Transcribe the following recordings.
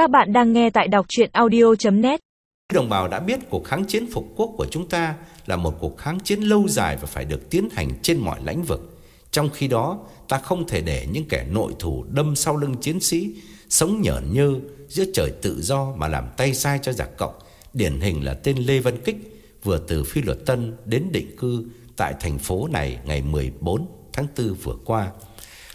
Các bạn đang nghe tại đọc chuyện audio.net Đồng bào đã biết cuộc kháng chiến phục quốc của chúng ta là một cuộc kháng chiến lâu dài và phải được tiến hành trên mọi lãnh vực. Trong khi đó, ta không thể để những kẻ nội thủ đâm sau lưng chiến sĩ, sống nhởn nhơ giữa trời tự do mà làm tay sai cho giặc cộng. Điển hình là tên Lê Văn Kích vừa từ Phi Luật Tân đến định cư tại thành phố này ngày 14 tháng 4 vừa qua.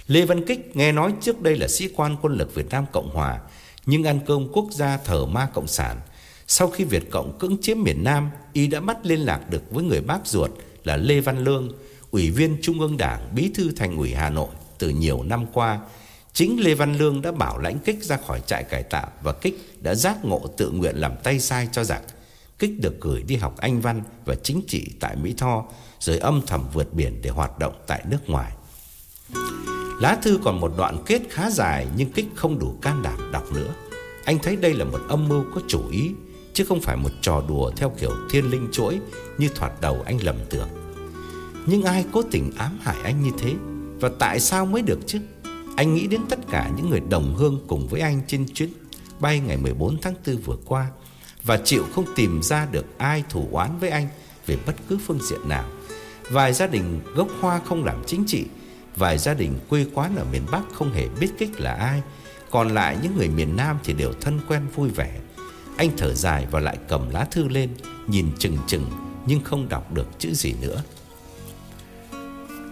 Lê Văn Kích nghe nói trước đây là sĩ quan quân lực Việt Nam Cộng Hòa, nhưng ăn cơm quốc gia thờ ma cộng sản. Sau khi Việt Cộng cưỡng chiếm miền Nam, y đã bắt liên lạc được với người bác ruột là Lê Văn Lương, Ủy viên Trung ương Đảng, Bí thư Thành ủy Hà Nội từ nhiều năm qua. Chính Lê Văn Lương đã bảo lãnh Kích ra khỏi trại cải tạo và Kích đã giác ngộ tự nguyện làm tay sai cho giặc. Kích được gửi đi học Anh văn và chính trị tại Mỹ Tho, rồi âm thầm vượt biển để hoạt động tại nước ngoài. Lá thư còn một đoạn kết khá dài nhưng Kích không đủ can đảm đọc nữa. Anh thấy đây là một âm mưu có chủ ý, chứ không phải một trò đùa theo kiểu thiên linh chuỗi như thoạt đầu anh lầm tưởng. Nhưng ai cố tình ám hại anh như thế và tại sao mới được chứ? Anh nghĩ đến tất cả những người đồng hương cùng với anh trên chuyến bay ngày 14 tháng 4 vừa qua và chịu không tìm ra được ai thủ oán với anh về bất cứ phương diện nào. Vài gia đình gốc hoa không làm chính trị Vài gia đình quê quán ở miền Bắc không hề biết Kích là ai còn lại những người miền Nam thì đều thân quen vui vẻ. Anh thở dài và lại cầm lá thư lên, Nhìn chừng chừng, nhưng không đọc được chữ gì nữa.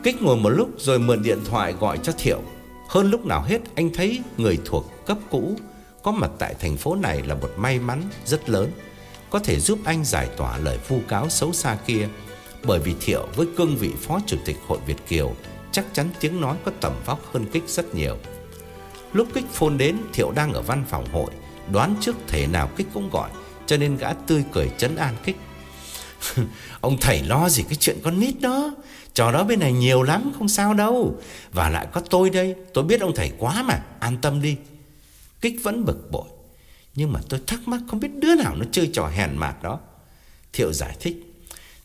Kích ngồi một lúc rồi mượn điện thoại gọi cho Thiệu. Hơn lúc nào hết, anh thấy người thuộc cấp cũ, Có mặt tại thành phố này là một may mắn rất lớn, Có thể giúp anh giải tỏa lời vu cáo xấu xa kia. Bởi vì Thiệu với cương vị phó chủ tịch Hội Việt Kiều, chắc chắn tiếng nói có tầm vóc hơn Kích rất nhiều. Lúc Kích phone đến, Thiệu đang ở văn phòng hội, đoán trước thể nào Kích cũng gọi, cho nên gã tươi cười trấn an Kích. Ông thầy lo gì cái chuyện con nít đó, trò đó bên này nhiều lắm, không sao đâu. Và lại có tôi đây, tôi biết ông thầy quá mà, an tâm đi. Kích vẫn bực bội, nhưng mà tôi thắc mắc không biết đứa nào nó chơi trò hèn mạt đó. Thiệu giải thích,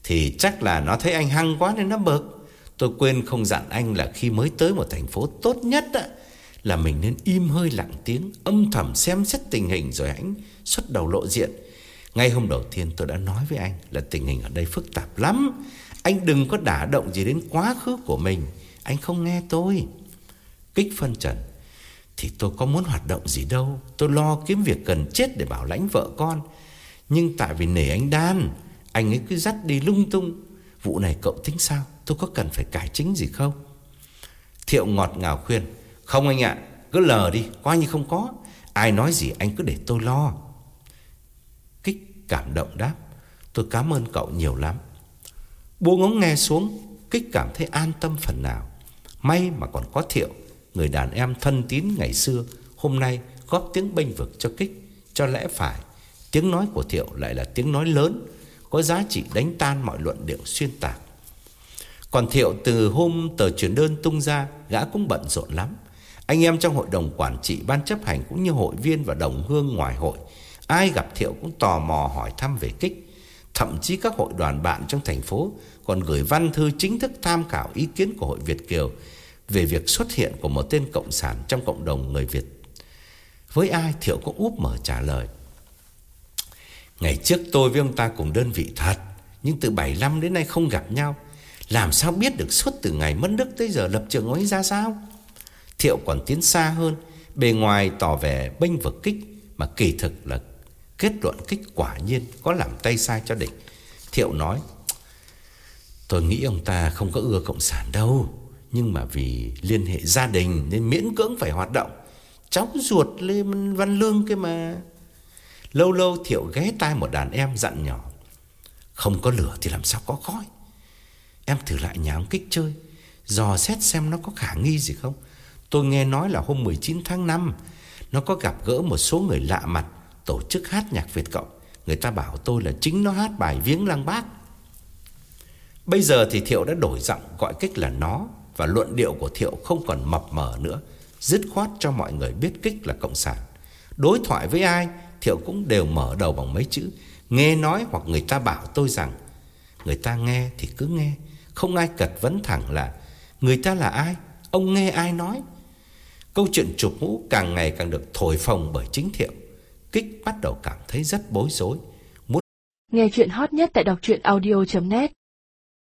thì chắc là nó thấy anh hăng quá nên nó bực. Tôi quên không dặn anh là khi mới tới một thành phố tốt nhất á, là mình nên im hơi lặng tiếng, âm thầm xem xét tình hình rồi anh xuất đầu lộ diện. Ngay hôm đầu tiên tôi đã nói với anh là tình hình ở đây phức tạp lắm. Anh đừng có đả động gì đến quá khứ của mình. Anh không nghe tôi. Kích phân trần. Thì tôi có muốn hoạt động gì đâu. Tôi lo kiếm việc cần chết để bảo lãnh vợ con. Nhưng tại vì nể anh Đan, anh ấy cứ dắt đi lung tung. Vụ này cậu tính sao? Tôi có cần phải cải chính gì không Thiệu ngọt ngào khuyên không anh ạ, Cứ lờ đi, Coi như không có. Ai nói gì anh cứ để tôi lo. Kích cảm động đáp, Tôi cảm ơn cậu nhiều lắm. Buông ống nghe xuống, Kích cảm thấy an tâm phần nào. May mà còn có Thiệu, Người đàn em thân tín ngày xưa, Hôm nay góp tiếng bênh vực cho Kích. Cho lẽ phải, Tiếng nói của Thiệu lại là tiếng nói lớn, Có giá trị đánh tan mọi luận điệu xuyên tạc. Còn Thiệu từ hôm tờ chuyển đơn tung ra, Gã cũng bận rộn lắm. Anh em trong hội đồng quản trị ban chấp hành Cũng như hội viên và đồng hương ngoài hội, Ai gặp Thiệu cũng tò mò hỏi thăm về kích. Thậm chí các hội đoàn bạn trong thành phố Còn gửi văn thư chính thức tham khảo ý kiến của hội Việt Kiều Về việc xuất hiện của một tên cộng sản Trong cộng đồng người Việt. Với ai Thiệu cũng úp mở trả lời, Ngày trước tôi với ông ta cùng đơn vị thật, Nhưng từ 75 đến nay không gặp nhau. Làm sao biết được suốt từ ngày mất đức tới giờ lập trường ấy ra sao? Thiệu còn tiến xa hơn, Bề ngoài tỏ vẻ bênh vực kích, Mà kỳ thực là kết luận kích quả nhiên Có làm tay sai cho địch. Thiệu nói, Tôi nghĩ ông ta không có ưa cộng sản đâu, Nhưng mà vì liên hệ gia đình Nên miễn cưỡng phải hoạt động. Cháu ruột Lê Văn Lương kia mà. Lâu lâu Thiệu ghé tai một đàn em dặn nhỏ, Không có lửa thì làm sao có khói? Em thử lại nhà ông Kích chơi, Dò xét xem nó có khả nghi gì không? Tôi nghe nói là hôm 19 tháng 5 Nó có gặp gỡ một số người lạ mặt Tổ chức hát nhạc Việt Cộng. Người ta bảo tôi là chính nó hát bài viếng lăng bác. Bây giờ thì Thiệu đã đổi giọng gọi Kích là nó, Và luận điệu của Thiệu không còn mập mờ nữa, Dứt khoát cho mọi người biết Kích là Cộng sản. Đối thoại với ai, Thiệu cũng đều mở đầu bằng mấy chữ, Nghe nói hoặc người ta bảo tôi rằng, Người ta nghe thì cứ nghe, không ai cật vấn thẳng là, Người ta là ai, Ông nghe ai nói? Câu chuyện chụp mũ càng ngày càng được thổi phồng bởi chính thiệu Kích bắt đầu cảm thấy rất bối rối. muốn Nghe chuyện hot nhất tại đọc audio.net